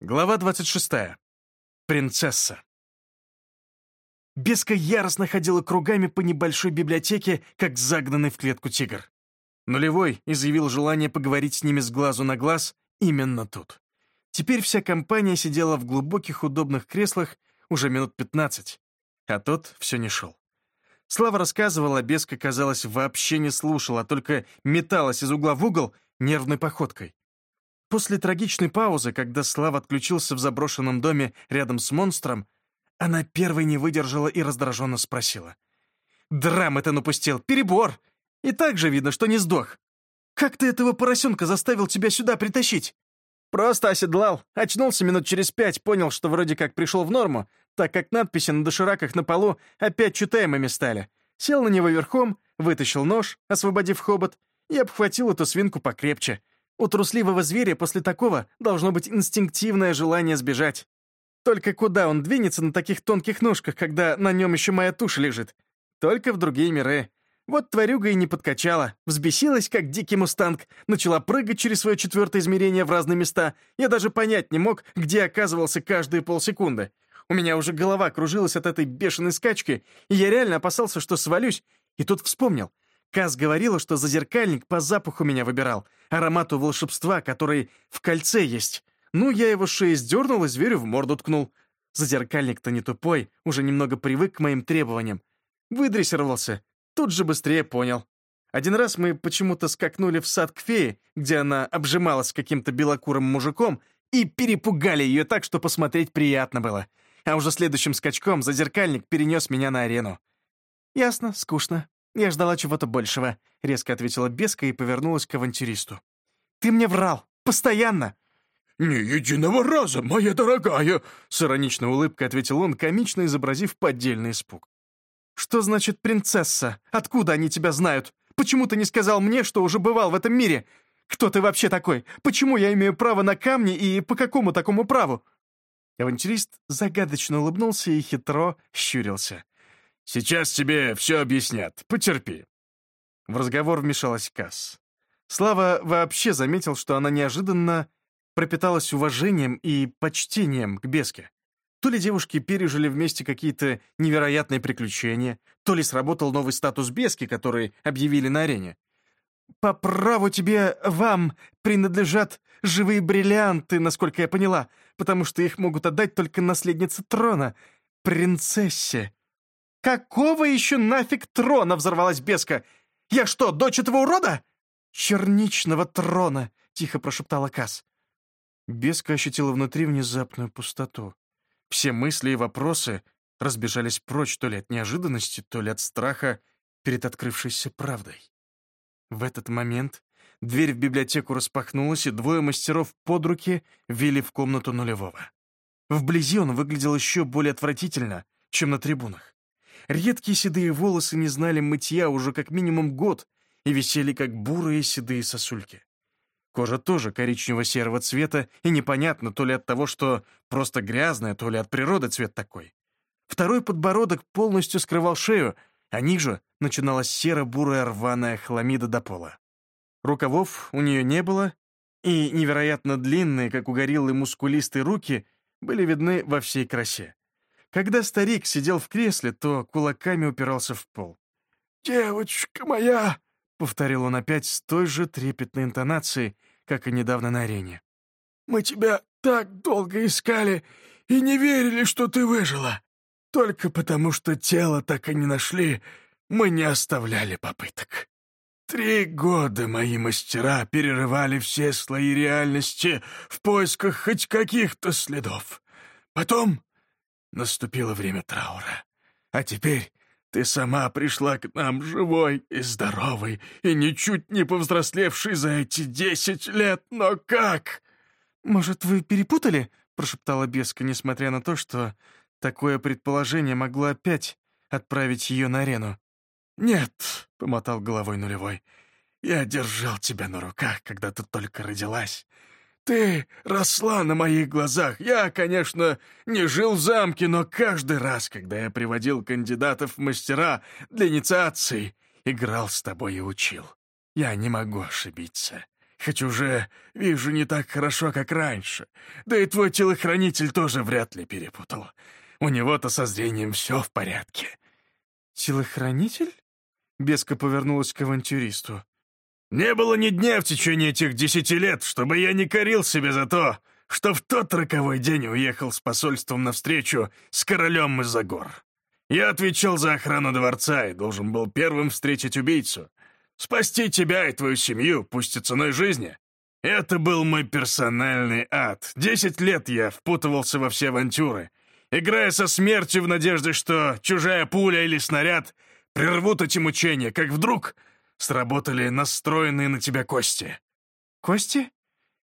Глава 26. Принцесса. Беска яростно ходила кругами по небольшой библиотеке, как загнанный в клетку тигр. Нулевой изъявил желание поговорить с ними с глазу на глаз именно тут. Теперь вся компания сидела в глубоких удобных креслах уже минут пятнадцать, а тот все не шел. Слава рассказывала, Беска, казалось, вообще не слушала, а только металась из угла в угол нервной походкой. После трагичной паузы, когда Слава отключился в заброшенном доме рядом с монстром, она первой не выдержала и раздраженно спросила. «Драмы ты напустил! Перебор! И так же видно, что не сдох! Как ты этого поросенка заставил тебя сюда притащить?» «Просто оседлал. Очнулся минут через пять, понял, что вроде как пришел в норму, так как надписи на дошираках на полу опять читаемыми стали. Сел на него верхом, вытащил нож, освободив хобот, и обхватил эту свинку покрепче. У трусливого зверя после такого должно быть инстинктивное желание сбежать. Только куда он двинется на таких тонких ножках, когда на нем еще моя туша лежит? Только в другие миры. Вот тварюга и не подкачала, взбесилась, как дикий мустанг, начала прыгать через свое четвертое измерение в разные места. Я даже понять не мог, где оказывался каждые полсекунды. У меня уже голова кружилась от этой бешеной скачки, и я реально опасался, что свалюсь. И тут вспомнил. Каз говорила, что зазеркальник по запаху меня выбирал, аромату волшебства, который в кольце есть. Ну, я его шеи сдернул и зверю в морду ткнул. Зазеркальник-то не тупой, уже немного привык к моим требованиям. Выдрессировался, тут же быстрее понял. Один раз мы почему-то скакнули в сад к фее, где она обжималась с каким-то белокурым мужиком, и перепугали ее так, что посмотреть приятно было. А уже следующим скачком зазеркальник перенес меня на арену. Ясно, скучно. «Я ждала чего-то большего», — резко ответила Беска и повернулась к авантюристу. «Ты мне врал! Постоянно!» «Ни единого раза, моя дорогая!» — с ироничной улыбкой ответил он, комично изобразив поддельный испуг. «Что значит принцесса? Откуда они тебя знают? Почему ты не сказал мне, что уже бывал в этом мире? Кто ты вообще такой? Почему я имею право на камни и по какому такому праву?» Авантюрист загадочно улыбнулся и хитро щурился. Сейчас тебе все объяснят. Потерпи». В разговор вмешалась Касс. Слава вообще заметил, что она неожиданно пропиталась уважением и почтением к Беске. То ли девушки пережили вместе какие-то невероятные приключения, то ли сработал новый статус Бески, который объявили на арене. «По праву тебе, вам, принадлежат живые бриллианты, насколько я поняла, потому что их могут отдать только наследнице трона, принцессе», «Какого еще нафиг трона?» — взорвалась беска. «Я что, дочь этого урода?» «Черничного трона!» — тихо прошептала Касс. Беска ощутила внутри внезапную пустоту. Все мысли и вопросы разбежались прочь то ли от неожиданности, то ли от страха перед открывшейся правдой. В этот момент дверь в библиотеку распахнулась, и двое мастеров под руки вели в комнату нулевого. Вблизи он выглядел еще более отвратительно, чем на трибунах. Редкие седые волосы не знали мытья уже как минимум год и висели как бурые седые сосульки. Кожа тоже коричнево-серого цвета, и непонятно, то ли от того, что просто грязная, то ли от природы цвет такой. Второй подбородок полностью скрывал шею, а ниже начиналась серо-бурая рваная хламида до пола. Рукавов у нее не было, и невероятно длинные, как у гориллы, мускулистые руки были видны во всей красе. Когда старик сидел в кресле, то кулаками упирался в пол. «Девочка моя!» — повторил он опять с той же трепетной интонацией, как и недавно на арене. «Мы тебя так долго искали и не верили, что ты выжила. Только потому, что тело так и не нашли, мы не оставляли попыток. Три года мои мастера перерывали все слои реальности в поисках хоть каких-то следов. Потом Наступило время траура. А теперь ты сама пришла к нам живой и здоровой, и ничуть не повзрослевшей за эти десять лет, но как?» «Может, вы перепутали?» — прошептала Беска, несмотря на то, что такое предположение могло опять отправить ее на арену. «Нет», — помотал головой нулевой, — «я держал тебя на руках, когда ты только родилась. Ты росла на моих глазах. Я, конечно, не жил в замке, но каждый раз, когда я приводил кандидатов в мастера для инициации, играл с тобой и учил. Я не могу ошибиться. хоть уже вижу не так хорошо, как раньше. Да и твой телохранитель тоже вряд ли перепутал. У него-то со зрением все в порядке». «Телохранитель?» Беска повернулась к авантюристу. «Не было ни дня в течение этих десяти лет, чтобы я не корил себя за то, что в тот роковой день уехал с посольством навстречу с королем из-за гор. Я отвечал за охрану дворца и должен был первым встретить убийцу. Спасти тебя и твою семью, пусть и ценой жизни. Это был мой персональный ад. Десять лет я впутывался во все авантюры, играя со смертью в надежде, что чужая пуля или снаряд прервут эти мучения, как вдруг сработали настроенные на тебя кости. «Кости?»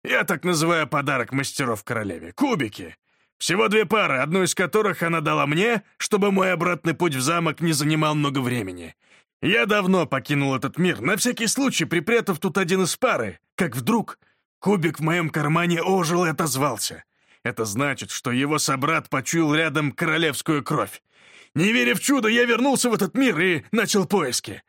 Я так называю подарок мастеров королеве. Кубики. Всего две пары, одну из которых она дала мне, чтобы мой обратный путь в замок не занимал много времени. Я давно покинул этот мир, на всякий случай припрятав тут один из пары, как вдруг кубик в моем кармане ожил и отозвался. Это значит, что его собрат почуял рядом королевскую кровь. Не веря в чудо, я вернулся в этот мир и начал поиски.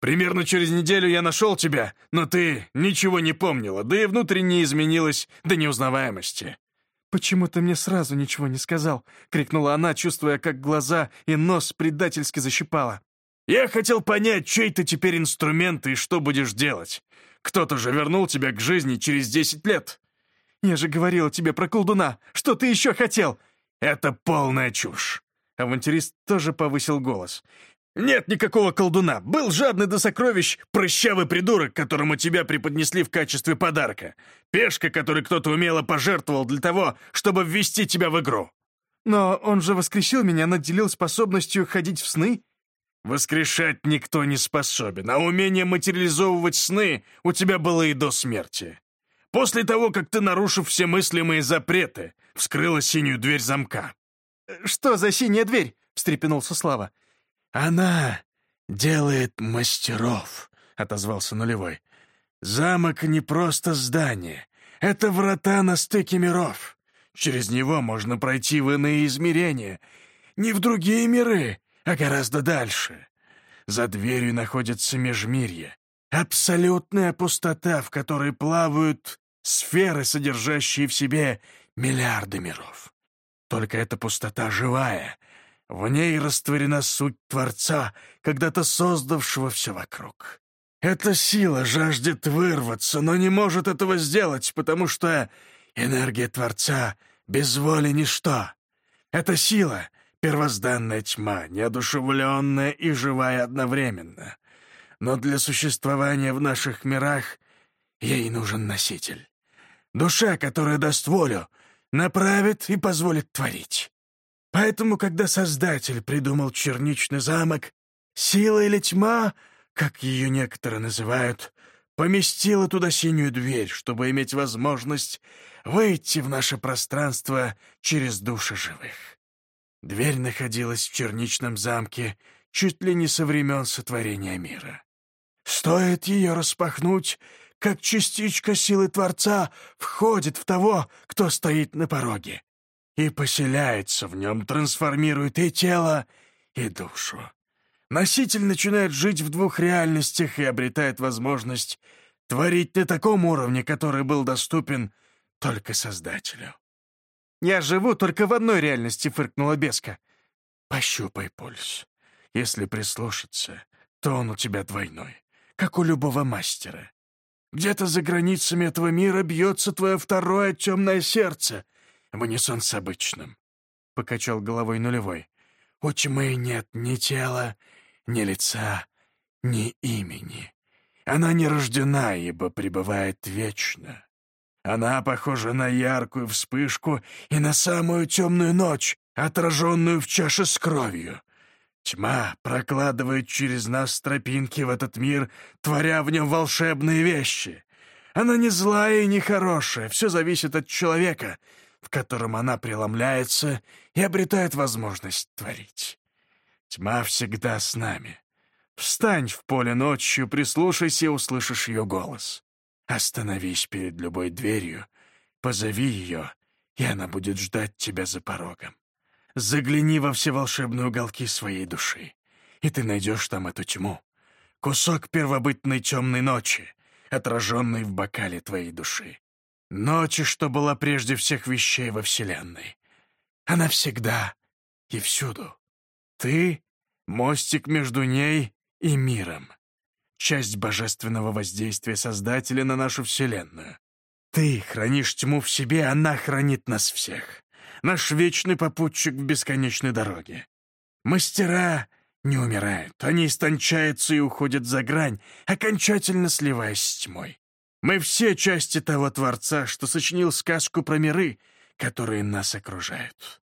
Примерно через неделю я нашел тебя, но ты ничего не помнила, да и внутренне изменилась до неузнаваемости. «Почему ты мне сразу ничего не сказал?» — крикнула она, чувствуя, как глаза и нос предательски защипала. Я хотел понять, чей ты теперь инструмент и что будешь делать. Кто-то же вернул тебя к жизни через десять лет. Я же говорила тебе про колдуна. Что ты еще хотел? Это полная чушь. Авантюрист тоже повысил голос. «Нет никакого колдуна. Был жадный до сокровищ прыщавый придурок, которому тебя преподнесли в качестве подарка. Пешка, которой кто-то умело пожертвовал для того, чтобы ввести тебя в игру». «Но он же воскресил меня, наделил способностью ходить в сны Воскрешать никто не способен, а умение материализовывать сны у тебя было и до смерти. После того, как ты, нарушив все мыслимые запреты, вскрыла синюю дверь замка. «Что за синяя дверь?» — встрепенулся Слава. «Она делает мастеров», — отозвался нулевой. «Замок не просто здание. Это врата на стыке миров. Через него можно пройти в иные измерения. Не в другие миры, а гораздо дальше. За дверью находится межмирье. Абсолютная пустота, в которой плавают сферы, содержащие в себе миллиарды миров. Только эта пустота живая. В ней растворена суть Творца, когда-то создавшего все вокруг. Эта сила жаждет вырваться, но не может этого сделать, потому что энергия Творца без воли ничто. Эта сила первозданная тьма, неодушевленная и живая одновременно. Но для существования в наших мирах ей нужен носитель. Душа, которая даст волю, направит и позволит творить. Поэтому, когда Создатель придумал черничный замок, сила или тьма, как ее некоторые называют, поместила туда синюю дверь, чтобы иметь возможность выйти в наше пространство через души живых. Дверь находилась в черничном замке чуть ли не со времен сотворения мира. Стоит ее распахнуть, как частичка силы Творца входит в того, кто стоит на пороге, и поселяется в нем, трансформирует и тело, и душу. Носитель начинает жить в двух реальностях и обретает возможность творить на таком уровне, который был доступен только Создателю. «Я живу только в одной реальности», — фыркнула Беска. «Пощупай пульс. Если прислушаться, то он у тебя двойной, как у любого мастера. Где-то за границами этого мира бьется твое второе темное сердце, в унисон с обычным», — покачал головой нулевой. «У тьмы нет ни тела, ни лица, ни имени. Она не рождена, ибо пребывает вечно. Она похожа на яркую вспышку и на самую темную ночь, отраженную в чаше с кровью. Тьма прокладывает через нас тропинки в этот мир, творя в нем волшебные вещи. Она не злая и не хорошая, все зависит от человека, в котором она преломляется и обретает возможность творить. Тьма всегда с нами. Встань в поле ночью, прислушайся и услышишь ее голос. Остановись перед любой дверью, позови ее, и она будет ждать тебя за порогом. Загляни во все волшебные уголки своей души, и ты найдешь там эту тьму. Кусок первобытной темной ночи, отраженной в бокале твоей души. Ночи, что была прежде всех вещей во Вселенной. Она всегда и всюду. Ты — мостик между ней и миром. Часть божественного воздействия Создателя на нашу Вселенную. Ты хранишь тьму в себе, она хранит нас всех. Наш вечный попутчик в бесконечной дороге. Мастера не умирают, они истончаются и уходят за грань, окончательно сливаясь с тьмой. Мы все части того Творца, что сочинил сказку про миры, которые нас окружают.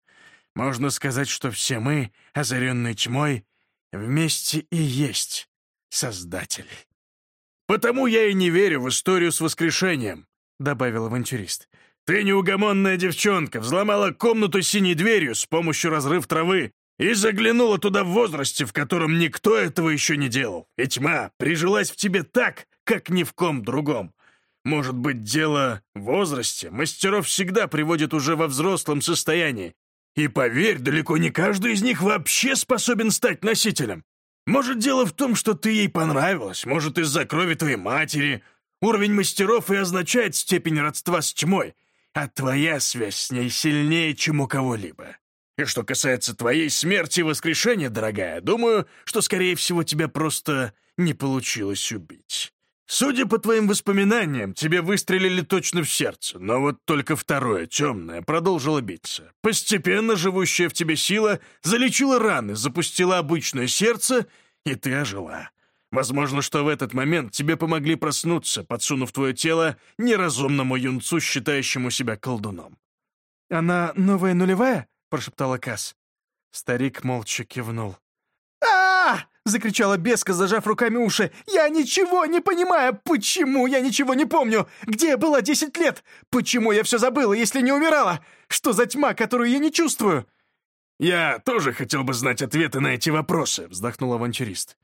Можно сказать, что все мы, озаренные тьмой, вместе и есть Создатель. «Потому я и не верю в историю с воскрешением», — добавил авантюрист. «Ты неугомонная девчонка, взломала комнату синей дверью с помощью разрыв травы и заглянула туда в возрасте, в котором никто этого еще не делал. И тьма прижилась в тебе так, как ни в ком другом. Может быть, дело в возрасте мастеров всегда приводит уже во взрослом состоянии. И поверь, далеко не каждый из них вообще способен стать носителем. Может, дело в том, что ты ей понравилась, может, из-за крови твоей матери. Уровень мастеров и означает степень родства с тьмой, а твоя связь с ней сильнее, чем у кого-либо. И что касается твоей смерти и воскрешения, дорогая, думаю, что, скорее всего, тебя просто не получилось убить. Судя по твоим воспоминаниям, тебе выстрелили точно в сердце, но вот только второе, темное, продолжило биться. Постепенно живущая в тебе сила залечила раны, запустила обычное сердце, и ты ожила. Возможно, что в этот момент тебе помогли проснуться, подсунув твое тело неразумному юнцу, считающему себя колдуном. «Она новая нулевая?» — прошептала Касс. Старик молча кивнул закричала беска, зажав руками уши. «Я ничего не понимаю! Почему я ничего не помню? Где я была десять лет? Почему я все забыла, если не умирала? Что за тьма, которую я не чувствую?» «Я тоже хотел бы знать ответы на эти вопросы», — вздохнул авантюрист.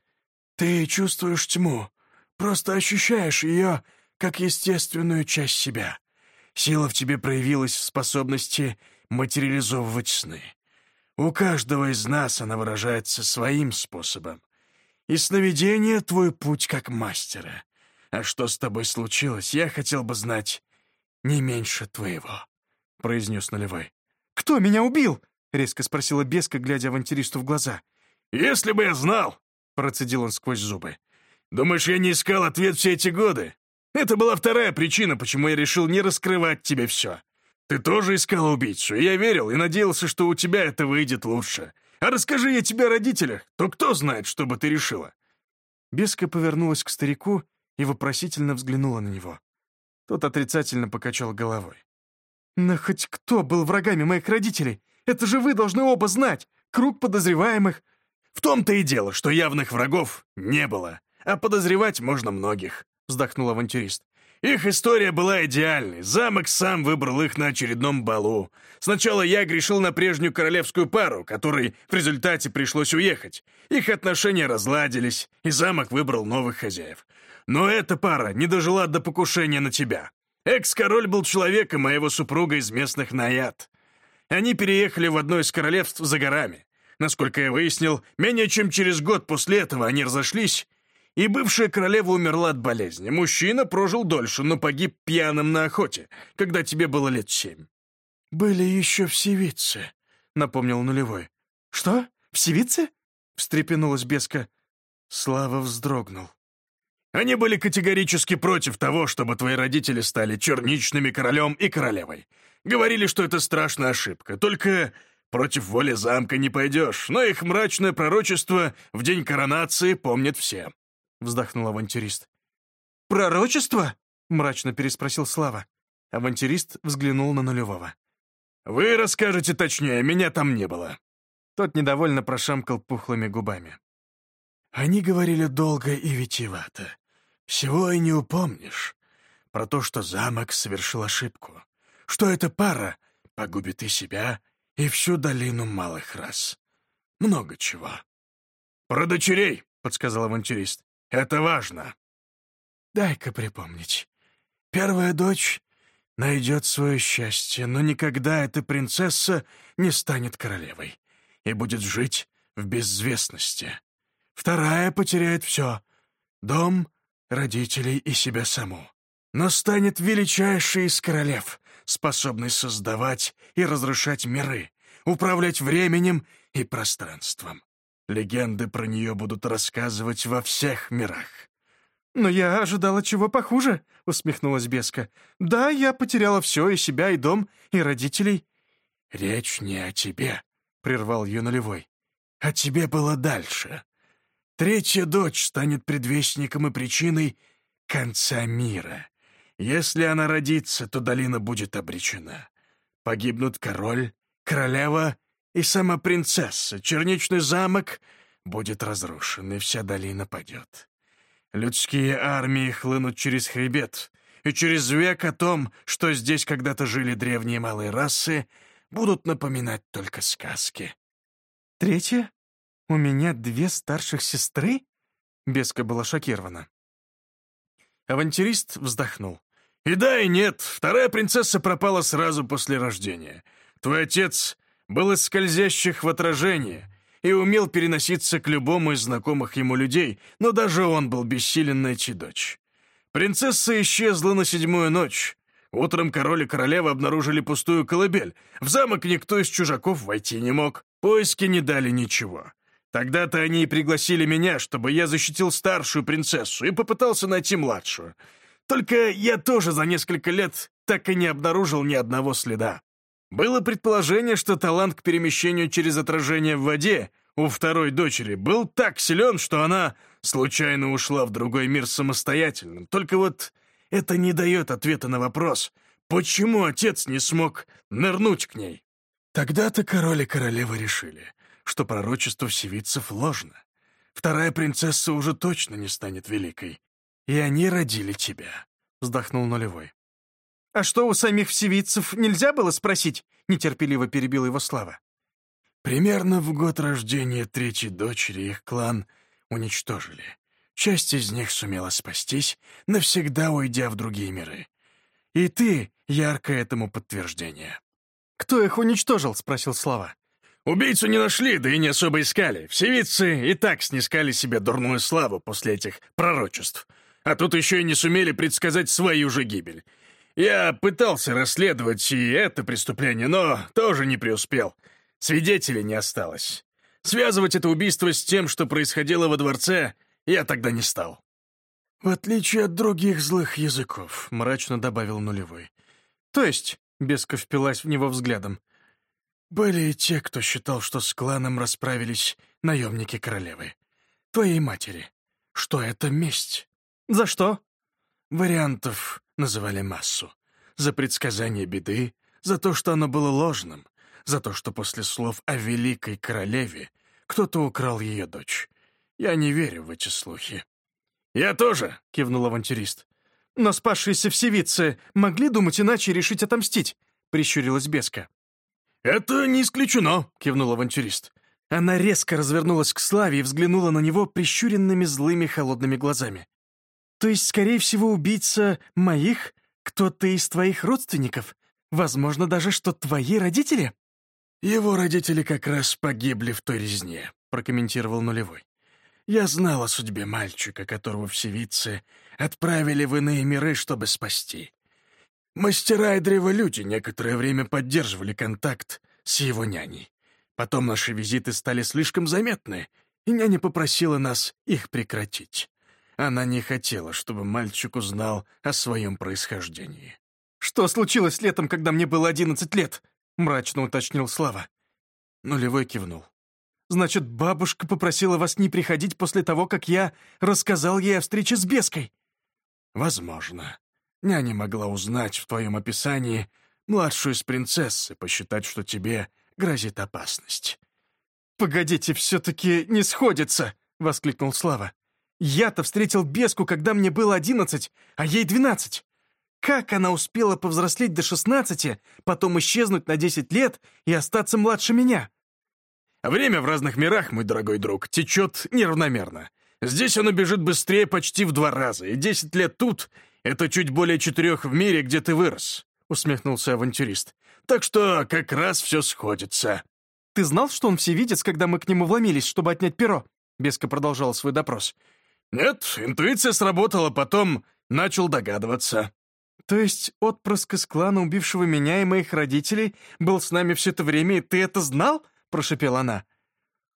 «Ты чувствуешь тьму, просто ощущаешь ее как естественную часть себя. Сила в тебе проявилась в способности материализовывать сны. У каждого из нас она выражается своим способом. И сновидение — твой путь как мастера. А что с тобой случилось, я хотел бы знать не меньше твоего», — произнес Нулевой. «Кто меня убил?» — резко спросила Беска, глядя авантюристу в глаза. «Если бы я знал!» — процедил он сквозь зубы. «Думаешь, я не искал ответ все эти годы? Это была вторая причина, почему я решил не раскрывать тебе все. Ты тоже искал убийцу, и я верил и надеялся, что у тебя это выйдет лучше. А расскажи я тебе о родителях, то кто знает, что бы ты решила?» Беска повернулась к старику и вопросительно взглянула на него. Тот отрицательно покачал головой. «Но хоть кто был врагами моих родителей? Это же вы должны оба знать! Круг подозреваемых!» «В том-то и дело, что явных врагов не было, а подозревать можно многих», — вздохнул авантюрист. Их история была идеальной. Замок сам выбрал их на очередном балу. Сначала я грешил на прежнюю королевскую пару, которой в результате пришлось уехать. Их отношения разладились, и замок выбрал новых хозяев. Но эта пара не дожила до покушения на тебя. Экс-король был человеком, а его супруга из местных наяд. Они переехали в одно из королевств за горами. Насколько я выяснил, менее чем через год после этого они разошлись, и бывшая королева умерла от болезни. Мужчина прожил дольше, но погиб пьяным на охоте, когда тебе было лет семь. «Были еще всевицы», — напомнил нулевой. «Что? Всевицы?» — встрепенулась беска. Слава вздрогнул. «Они были категорически против того, чтобы твои родители стали черничными королем и королевой. Говорили, что это страшная ошибка, только против воли замка не пойдешь, но их мрачное пророчество в день коронации помнят все. — вздохнул авантюрист. «Пророчество?» — мрачно переспросил Слава. Авантюрист взглянул на нулевого. «Вы расскажете точнее, меня там не было». Тот недовольно прошамкал пухлыми губами. «Они говорили долго и витиевато. Всего и не упомнишь. Про то, что замок совершил ошибку. Что эта пара погубит и себя, и всю долину малых рас. Много чего». «Про дочерей», — подсказал авантюрист. Это важно. Дай-ка припомнить. Первая дочь найдет свое счастье, но никогда эта принцесса не станет королевой и будет жить в безвестности. Вторая потеряет все — дом, родителей и себя саму, но станет величайшей из королев, способной создавать и разрушать миры, управлять временем и пространством. Легенды про нее будут рассказывать во всех мирах. «Но я ожидала чего похуже», — усмехнулась Беска. «Да, я потеряла все, и себя, и дом, и родителей». «Речь не о тебе», — прервал ее нулевой. «А тебе было дальше. Третья дочь станет предвестником и причиной конца мира. Если она родится, то долина будет обречена. Погибнут король, королева и сама принцесса. Черничный замок будет разрушен, и вся долина падет. Людские армии хлынут через хребет, и через век о том, что здесь когда-то жили древние малые расы, будут напоминать только сказки. «Третья?» «У меня две старших сестры?» Беска была шокирована. Авантюрист вздохнул. «И да, и нет. Вторая принцесса пропала сразу после рождения. Твой отец был из скользящих в отражение и умел переноситься к любому из знакомых ему людей, но даже он был бессилен найти дочь. Принцесса исчезла на седьмую ночь. Утром король и королева обнаружили пустую колыбель. В замок никто из чужаков войти не мог. Поиски не дали ничего. Тогда-то они и пригласили меня, чтобы я защитил старшую принцессу и попытался найти младшую. Только я тоже за несколько лет так и не обнаружил ни одного следа. Было предположение, что талант к перемещению через отражение в воде у второй дочери был так силен, что она случайно ушла в другой мир самостоятельно. Только вот это не дает ответа на вопрос, почему отец не смог нырнуть к ней. Тогда-то король и королева решили, что пророчество всевидцев ложно. Вторая принцесса уже точно не станет великой. И они родили тебя», — вздохнул нулевой. «А что, у самих всевидцев нельзя было спросить?» — нетерпеливо перебил его Слава. «Примерно в год рождения третьей дочери их клан уничтожили. Часть из них сумела спастись, навсегда уйдя в другие миры. И ты — яркое этому подтверждение». «Кто их уничтожил?» — спросил Слава. Убийцу не нашли, да и не особо искали. Всевидцы и так снискали себе дурную славу после этих пророчеств. А тут еще и не сумели предсказать свою же гибель. Я пытался расследовать и это преступление, но тоже не преуспел. Свидетелей не осталось. Связывать это убийство с тем, что происходило во дворце, я тогда не стал. «В отличие от других злых языков», — мрачно добавил нулевой. «То есть?» — Беска впилась в него взглядом. Были и те, кто считал, что с кланом расправились наемники королевы. Твоей матери. Что это месть. За что? Вариантов называли массу. За предсказание беды, за то, что оно было ложным, за то, что после слов о великой королеве кто-то украл ее дочь. Я не верю в эти слухи. «Я тоже», — кивнул авантюрист. «Но спасшиеся всевидцы могли думать иначе и решить отомстить», — прищурилась Беска. «Это не исключено», — кивнул авантюрист. Она резко развернулась к Славе и взглянула на него прищуренными злыми холодными глазами. «То есть, скорее всего, убийца моих? Кто-то из твоих родственников? Возможно, даже что твои родители?» «Его родители как раз погибли в той резне», — прокомментировал нулевой. «Я знал о судьбе мальчика, которого всевидцы отправили в иные миры, чтобы спасти. Мастера и древолюди некоторое время поддерживали контакт с его няней. Потом наши визиты стали слишком заметны, и няня попросила нас их прекратить. Она не хотела, чтобы мальчик узнал о своем происхождении. «Что случилось летом, когда мне было одиннадцать лет?» — мрачно уточнил Слава. Нулевой кивнул. «Значит, бабушка попросила вас не приходить после того, как я рассказал ей о встрече с Беской?» «Возможно. Няня могла узнать в твоем описании младшую из принцессы, посчитать, что тебе грозит опасность». «Погодите, все-таки не сходится!» — воскликнул Слава. «Я-то встретил беску, когда мне было одиннадцать, а ей двенадцать. Как она успела повзрослеть до шестнадцати, потом исчезнуть на десять лет и остаться младше меня?» «Время в разных мирах, мой дорогой друг, течет неравномерно. Здесь оно бежит быстрее почти в два раза, и десять лет тут это чуть более четырех в мире, где ты вырос», — усмехнулся авантюрист. «Так что как раз все сходится». «Ты знал, что он всевидец, когда мы к нему вломились, чтобы отнять перо?» Беска продолжал свой допрос. Нет, интуиция сработала, потом начал догадываться. То есть отпрыск из клана, убившего меня и моих родителей, был с нами все это время, и ты это знал? Прошепела она.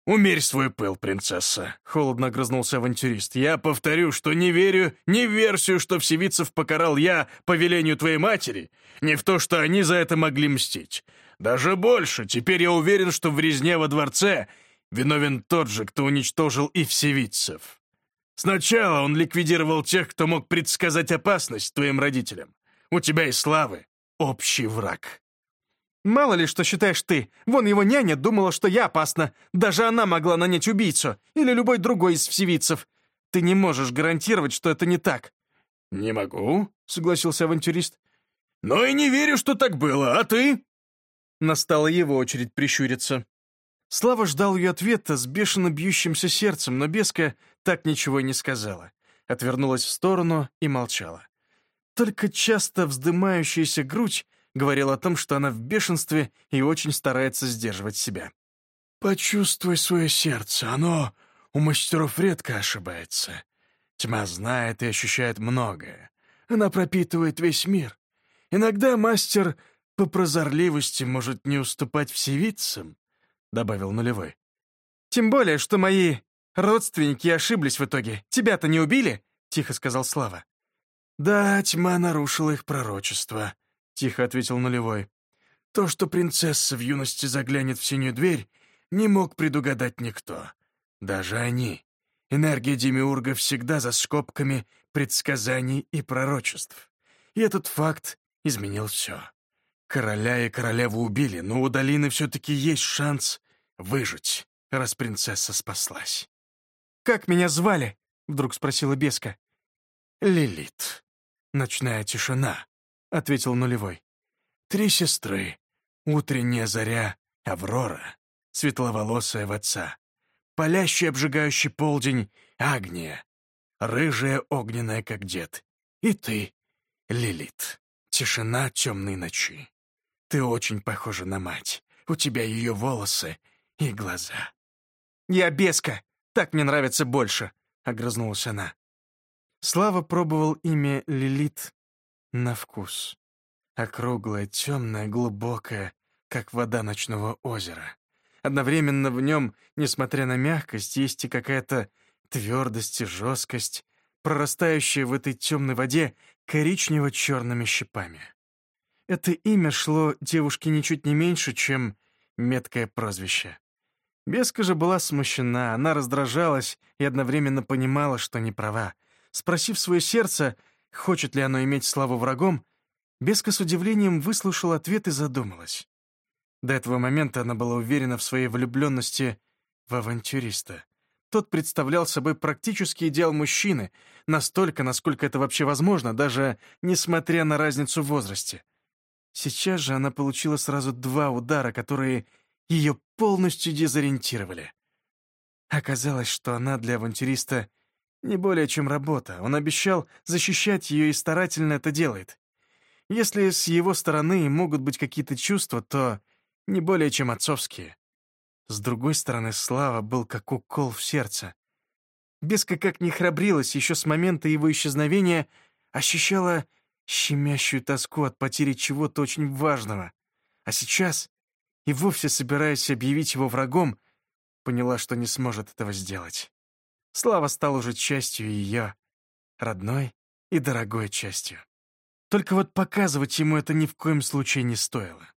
«Умерь свой пыл, принцесса», — холодно огрызнулся авантюрист. «Я повторю, что не верю ни в версию, что Всевицев покарал я по велению твоей матери, ни в то, что они за это могли мстить. Даже больше, теперь я уверен, что в резне во дворце виновен тот же, кто уничтожил и Всевицев. Сначала он ликвидировал тех, кто мог предсказать опасность твоим родителям. У тебя и славы общий враг». «Мало ли, что считаешь ты. Вон его няня думала, что я опасна. Даже она могла нанять убийцу. Или любой другой из всевидцев. Ты не можешь гарантировать, что это не так». «Не могу», — согласился авантюрист. «Но и не верю, что так было. А ты?» Настала его очередь прищуриться. Слава ждал ее ответа с бешено бьющимся сердцем, но Беска так ничего и не сказала. Отвернулась в сторону и молчала. Только часто вздымающаяся грудь говорил о том, что она в бешенстве и очень старается сдерживать себя. «Почувствуй свое сердце, оно у мастеров редко ошибается. Тьма знает и ощущает многое. Она пропитывает весь мир. Иногда мастер по прозорливости может не уступать всевидцам», — добавил нулевой. «Тем более, что мои родственники ошиблись в итоге. Тебя-то не убили?» — тихо сказал Слава. «Да, тьма нарушила их пророчество», — тихо ответил нулевой. «То, что принцесса в юности заглянет в синюю дверь, не мог предугадать никто. Даже они. Энергия Демиурга всегда за скобками предсказаний и пророчеств. И этот факт изменил все. Короля и королеву убили, но у долины все-таки есть шанс выжить, раз принцесса спаслась. «Как меня звали?» — вдруг спросила Беска. «Лилит. Ночная тишина ответил нулевой. «Три сестры. Утренняя заря — Аврора, светловолосая в отца. Палящий обжигающий полдень — Агния, рыжая огненная, как дед. И ты, Лилит, тишина темной ночи. Ты очень похожа на мать. У тебя ее волосы и глаза». «Я беска. Так мне нравится больше», — огрызнулась она. Слава пробовал имя Лилит на вкус. Округлое, темное, глубокое, как вода ночного озера. Одновременно в нем, несмотря на мягкость, есть и какая-то твердость и жесткость, прорастающая в этой темной воде коричнево-черными щипами. Это имя шло девушке ничуть не меньше, чем меткое прозвище. Беска же была смущена, она раздражалась и одновременно понимала, что не права. Спросив свое сердце, хочет ли оно иметь славу врагом, Беска с удивлением выслушала ответ и задумалась. До этого момента она была уверена в своей влюбленности в авантюриста. Тот представлял собой практически идеал мужчины, настолько, насколько это вообще возможно, даже несмотря на разницу в возрасте. Сейчас же она получила сразу два удара, которые ее полностью дезориентировали. Оказалось, что она для авантюриста не более чем работа. Он обещал защищать ее и старательно это делает. Если с его стороны могут быть какие-то чувства, то не более чем отцовские. С другой стороны, Слава был как укол в сердце. Беска как не храбрилась еще с момента его исчезновения, ощущала щемящую тоску от потери чего-то очень важного. А сейчас, и вовсе собираясь объявить его врагом, поняла, что не сможет этого сделать. Слава стал уже частью ее, родной и дорогой частью. Только вот показывать ему это ни в коем случае не стоило.